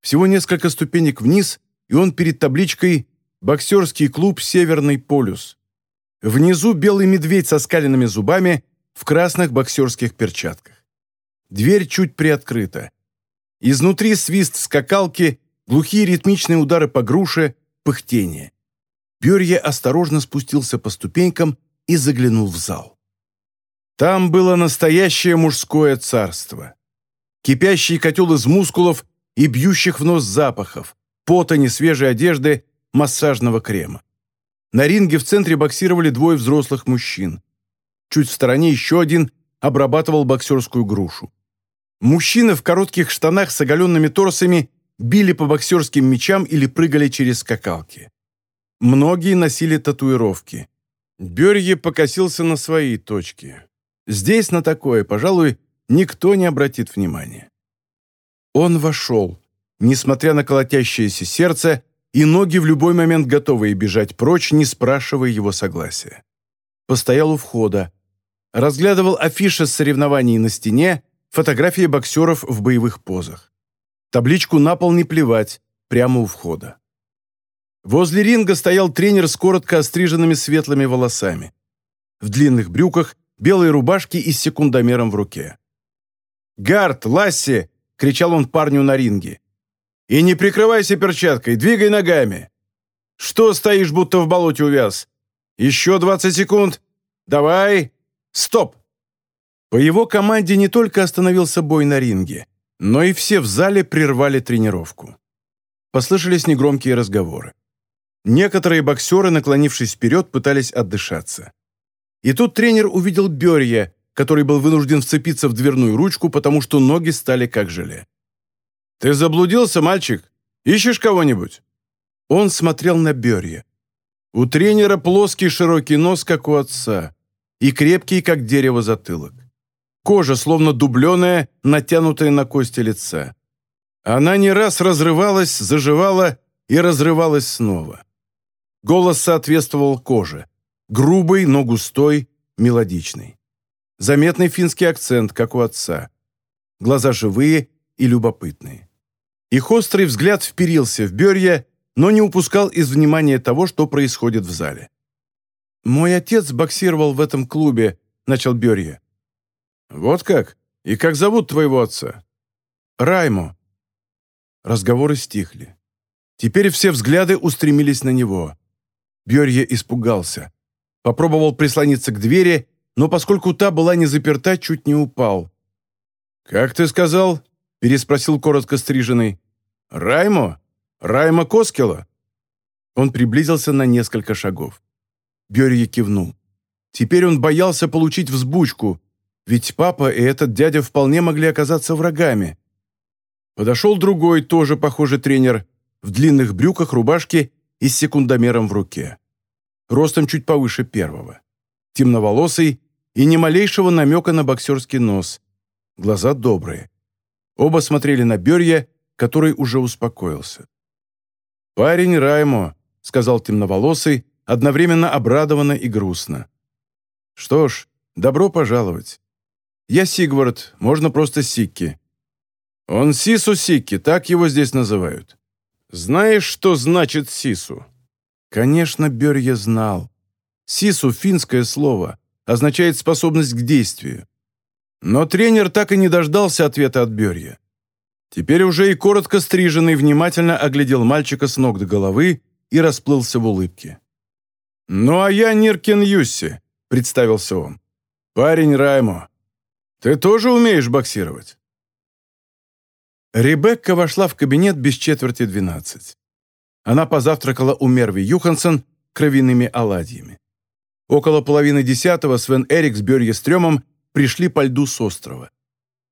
Всего несколько ступенек вниз, и он перед табличкой «Боксерский клуб «Северный полюс». Внизу белый медведь со скаленными зубами в красных боксерских перчатках. Дверь чуть приоткрыта. Изнутри свист скакалки, глухие ритмичные удары по груше, пыхтение. Берье осторожно спустился по ступенькам и заглянул в зал. Там было настоящее мужское царство. Кипящий котел из мускулов и бьющих в нос запахов, пота, несвежей одежды, массажного крема. На ринге в центре боксировали двое взрослых мужчин. Чуть в стороне еще один обрабатывал боксерскую грушу. Мужчины в коротких штанах с оголенными торсами били по боксерским мячам или прыгали через скакалки. Многие носили татуировки. Берье покосился на свои точки. Здесь на такое, пожалуй, никто не обратит внимания. Он вошел, несмотря на колотящееся сердце, и ноги в любой момент готовые бежать прочь, не спрашивая его согласия. Постоял у входа, разглядывал афиши с соревнований на стене, фотографии боксеров в боевых позах. Табличку «На пол не плевать» прямо у входа. Возле ринга стоял тренер с коротко остриженными светлыми волосами. В длинных брюках, белой рубашке и с секундомером в руке. «Гард, Ласси!» — кричал он парню на ринге. И не прикрывайся перчаткой, двигай ногами. Что стоишь, будто в болоте увяз? Еще 20 секунд. Давай. Стоп. По его команде не только остановился бой на ринге, но и все в зале прервали тренировку. Послышались негромкие разговоры. Некоторые боксеры, наклонившись вперед, пытались отдышаться. И тут тренер увидел Берья, который был вынужден вцепиться в дверную ручку, потому что ноги стали как желе. «Ты заблудился, мальчик? Ищешь кого-нибудь?» Он смотрел на Берье. У тренера плоский широкий нос, как у отца, и крепкий, как дерево, затылок. Кожа, словно дубленая, натянутая на кости лица. Она не раз разрывалась, заживала и разрывалась снова. Голос соответствовал коже. Грубый, но густой, мелодичный. Заметный финский акцент, как у отца. Глаза живые и любопытные. Их острый взгляд вперился в Берья, но не упускал из внимания того, что происходит в зале. «Мой отец боксировал в этом клубе», — начал Берья. «Вот как? И как зовут твоего отца?» «Раймо». Разговоры стихли. Теперь все взгляды устремились на него. Берья испугался. Попробовал прислониться к двери, но поскольку та была не заперта, чуть не упал. «Как ты сказал?» — переспросил коротко стриженный. «Раймо? Раймо Коскела?» Он приблизился на несколько шагов. Берье кивнул. Теперь он боялся получить взбучку, ведь папа и этот дядя вполне могли оказаться врагами. Подошел другой, тоже похожий тренер, в длинных брюках, рубашке и с секундомером в руке. Ростом чуть повыше первого. Темноволосый и ни малейшего намека на боксерский нос. Глаза добрые. Оба смотрели на Берья, который уже успокоился. «Парень Раймо», — сказал темноволосый, одновременно обрадованно и грустно. «Что ж, добро пожаловать. Я Сигвард, можно просто Сикки. Он Сису Сикки, так его здесь называют. Знаешь, что значит Сису?» Конечно, Берья знал. Сису — финское слово, означает способность к действию. Но тренер так и не дождался ответа от Берья. Теперь уже и коротко стриженный внимательно оглядел мальчика с ног до головы и расплылся в улыбке. «Ну а я Ниркин Юсси», — представился он. «Парень Раймо, ты тоже умеешь боксировать?» Ребекка вошла в кабинет без четверти двенадцать. Она позавтракала у Мерви Юхансон кровяными оладьями. Около половины десятого Свен Эрик с Бёрье Стрёмом пришли по льду с острова.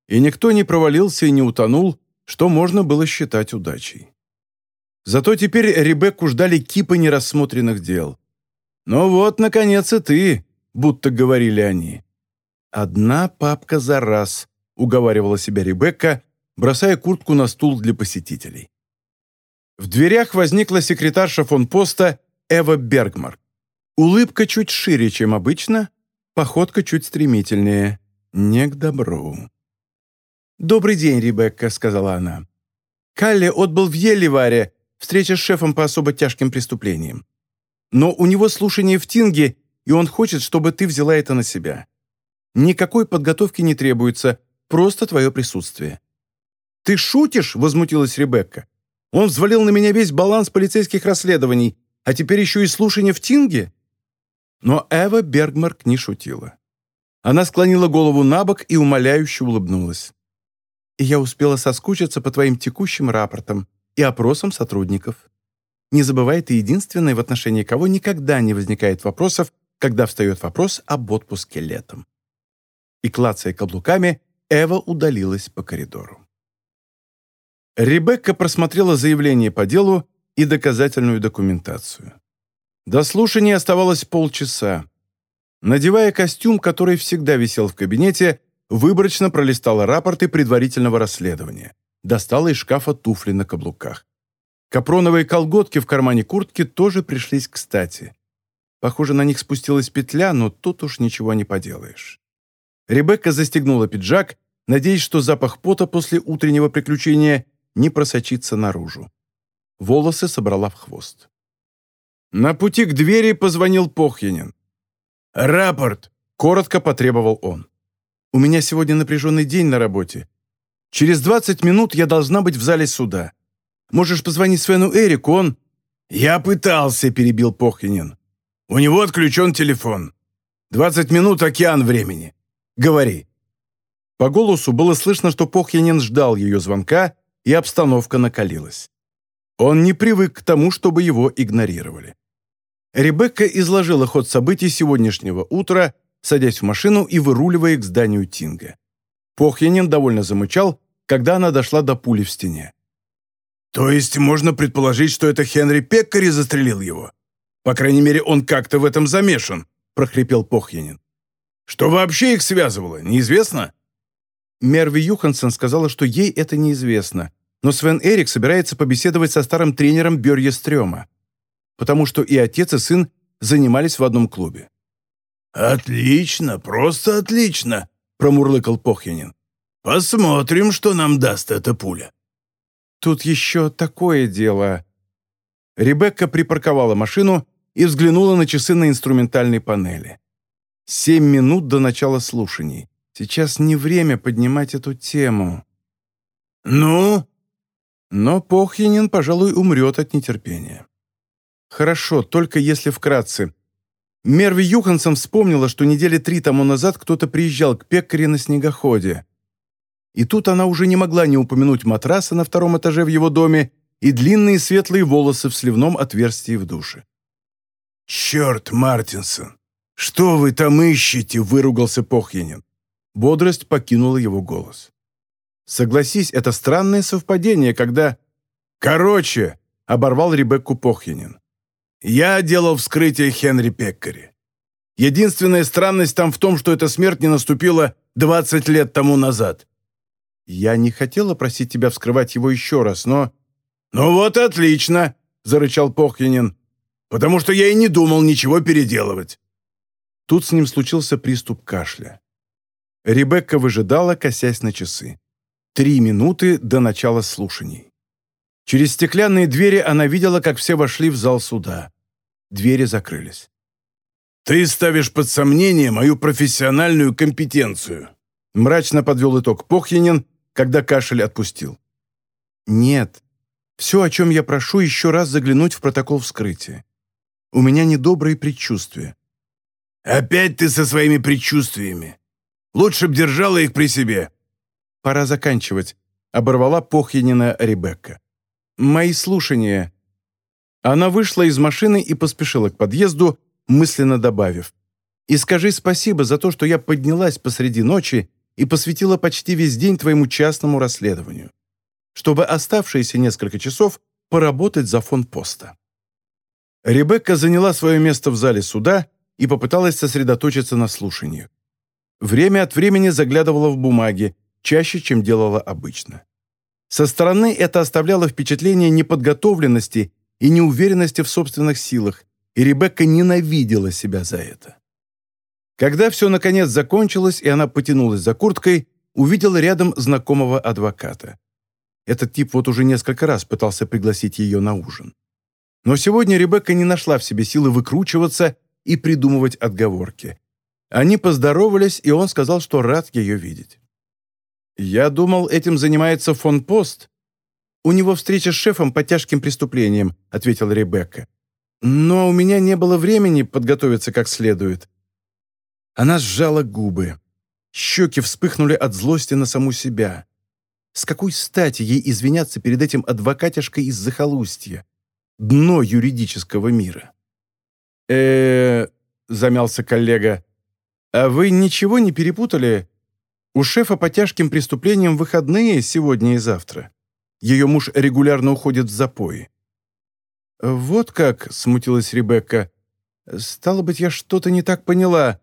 И никто не провалился и не утонул, что можно было считать удачей. Зато теперь Ребекку ждали кипы нерассмотренных дел. «Ну вот, наконец, и ты», — будто говорили они. «Одна папка за раз», — уговаривала себя Ребекка, бросая куртку на стул для посетителей. В дверях возникла секретарша фон поста Эва Бергмарк. Улыбка чуть шире, чем обычно, походка чуть стремительнее. Не к добру. «Добрый день, Ребекка», — сказала она. «Калли отбыл в Елеваре, встреча с шефом по особо тяжким преступлениям. Но у него слушание в Тинге, и он хочет, чтобы ты взяла это на себя. Никакой подготовки не требуется, просто твое присутствие». «Ты шутишь?» — возмутилась Ребекка. «Он взвалил на меня весь баланс полицейских расследований, а теперь еще и слушание в Тинге?» Но Эва Бергмарк не шутила. Она склонила голову на бок и умоляюще улыбнулась. «И я успела соскучиться по твоим текущим рапортам и опросам сотрудников. Не забывай, ты единственная, в отношении кого никогда не возникает вопросов, когда встает вопрос об отпуске летом». И, клацая каблуками, Эва удалилась по коридору. Ребекка просмотрела заявление по делу и доказательную документацию. До слушания оставалось полчаса. Надевая костюм, который всегда висел в кабинете, выборочно пролистала рапорты предварительного расследования. Достала из шкафа туфли на каблуках. Капроновые колготки в кармане куртки тоже пришлись кстати. Похоже, на них спустилась петля, но тут уж ничего не поделаешь. Ребекка застегнула пиджак, надеясь, что запах пота после утреннего приключения не просочится наружу. Волосы собрала в хвост. На пути к двери позвонил Похьянин. «Рапорт!» — коротко потребовал он. «У меня сегодня напряженный день на работе. Через 20 минут я должна быть в зале суда. Можешь позвонить Свену Эрику, он...» «Я пытался», — перебил Похьянин. «У него отключен телефон. 20 минут — океан времени. Говори». По голосу было слышно, что Похьянин ждал ее звонка, и обстановка накалилась. Он не привык к тому, чтобы его игнорировали. Ребекка изложила ход событий сегодняшнего утра, садясь в машину и выруливая к зданию Тинга. Похьянин довольно замычал, когда она дошла до пули в стене. «То есть можно предположить, что это Хенри Пеккари застрелил его? По крайней мере, он как-то в этом замешан», – прохрипел Похьянин. «Что вообще их связывало, неизвестно?» Мерви Юхансон сказала, что ей это неизвестно, но Свен Эрик собирается побеседовать со старым тренером Бёрье Стрёма, потому что и отец, и сын занимались в одном клубе. «Отлично, просто отлично», — промурлыкал Похьянин. «Посмотрим, что нам даст эта пуля». «Тут еще такое дело». Ребекка припарковала машину и взглянула на часы на инструментальной панели. Семь минут до начала слушаний. Сейчас не время поднимать эту тему. «Ну?» Но Похьянин, пожалуй, умрет от нетерпения. Хорошо, только если вкратце. Мерви Юхансон вспомнила, что недели три тому назад кто-то приезжал к пекаре на снегоходе. И тут она уже не могла не упомянуть матраса на втором этаже в его доме и длинные светлые волосы в сливном отверстии в душе. «Черт, Мартинсон! Что вы там ищете?» – выругался Похьянин. Бодрость покинула его голос. Согласись, это странное совпадение, когда... Короче, оборвал Ребекку Похьянин. Я делал вскрытие Хенри Пеккари. Единственная странность там в том, что эта смерть не наступила 20 лет тому назад. Я не хотела просить тебя вскрывать его еще раз, но... «Ну вот отлично!» – зарычал Похьянин. «Потому что я и не думал ничего переделывать». Тут с ним случился приступ кашля. Ребекка выжидала, косясь на часы. Три минуты до начала слушаний. Через стеклянные двери она видела, как все вошли в зал суда. Двери закрылись. «Ты ставишь под сомнение мою профессиональную компетенцию», мрачно подвел итог Похьянин, когда кашель отпустил. «Нет. Все, о чем я прошу, еще раз заглянуть в протокол вскрытия. У меня недобрые предчувствия». «Опять ты со своими предчувствиями. Лучше б держала их при себе. «Пора заканчивать», — оборвала Похьянина Ребекка. «Мои слушания». Она вышла из машины и поспешила к подъезду, мысленно добавив. «И скажи спасибо за то, что я поднялась посреди ночи и посвятила почти весь день твоему частному расследованию, чтобы оставшиеся несколько часов поработать за фонд поста». Ребекка заняла свое место в зале суда и попыталась сосредоточиться на слушании. Время от времени заглядывала в бумаги, чаще, чем делала обычно. Со стороны это оставляло впечатление неподготовленности и неуверенности в собственных силах, и Ребекка ненавидела себя за это. Когда все наконец закончилось, и она потянулась за курткой, увидела рядом знакомого адвоката. Этот тип вот уже несколько раз пытался пригласить ее на ужин. Но сегодня Ребекка не нашла в себе силы выкручиваться и придумывать отговорки. Они поздоровались, и он сказал, что рад ее видеть. «Я думал, этим занимается фон Пост». «У него встреча с шефом по тяжким преступлениям», — ответила Ребекка. «Но у меня не было времени подготовиться как следует». Она сжала губы. Щеки вспыхнули от злости на саму себя. С какой стати ей извиняться перед этим адвокатишкой из захолустья? Дно юридического мира. Э замялся коллега. «А вы ничего не перепутали? У шефа по тяжким преступлениям выходные сегодня и завтра. Ее муж регулярно уходит в запои». «Вот как», — смутилась Ребекка. «Стало быть, я что-то не так поняла.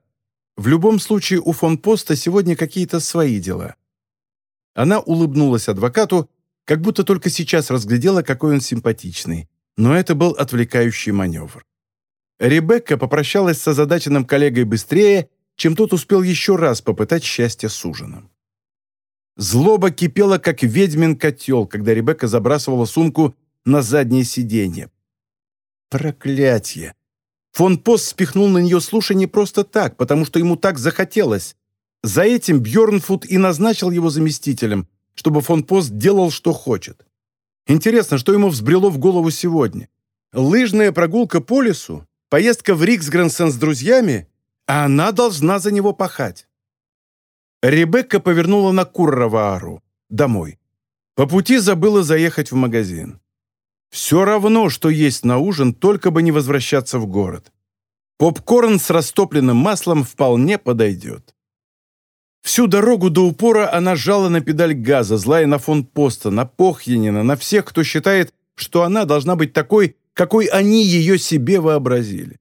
В любом случае у фон Поста сегодня какие-то свои дела». Она улыбнулась адвокату, как будто только сейчас разглядела, какой он симпатичный. Но это был отвлекающий маневр. Ребекка попрощалась с озадаченным коллегой быстрее чем тот успел еще раз попытать счастье с ужином. Злоба кипела, как ведьмин котел, когда Ребекка забрасывала сумку на заднее сиденье. Проклятье! Фон Пост спихнул на нее слушание просто так, потому что ему так захотелось. За этим Бьернфуд и назначил его заместителем, чтобы фон Пост делал, что хочет. Интересно, что ему взбрело в голову сегодня? Лыжная прогулка по лесу? Поездка в Риксгрансен с друзьями? а она должна за него пахать. Ребекка повернула на Курраваару, домой. По пути забыла заехать в магазин. Все равно, что есть на ужин, только бы не возвращаться в город. Попкорн с растопленным маслом вполне подойдет. Всю дорогу до упора она жала на педаль газа, злая на фон поста, на Похьянина, на всех, кто считает, что она должна быть такой, какой они ее себе вообразили.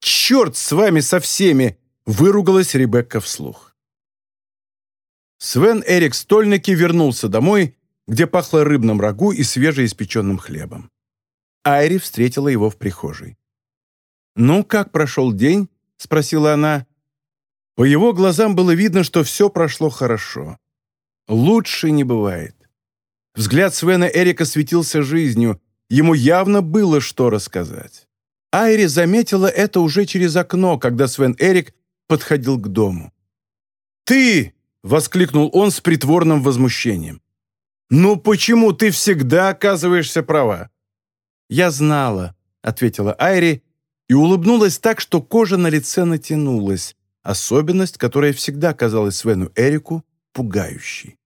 «Черт с вами со всеми!» — выругалась Ребекка вслух. Свен Эрик Стольники вернулся домой, где пахло рыбным рагу и свежеиспеченным хлебом. Айри встретила его в прихожей. «Ну, как прошел день?» — спросила она. По его глазам было видно, что все прошло хорошо. Лучше не бывает. Взгляд Свена Эрика светился жизнью, ему явно было что рассказать. Айри заметила это уже через окно, когда Свен Эрик подходил к дому. «Ты!» — воскликнул он с притворным возмущением. «Ну почему ты всегда оказываешься права?» «Я знала», — ответила Айри и улыбнулась так, что кожа на лице натянулась, особенность, которая всегда казалась Свену Эрику пугающей.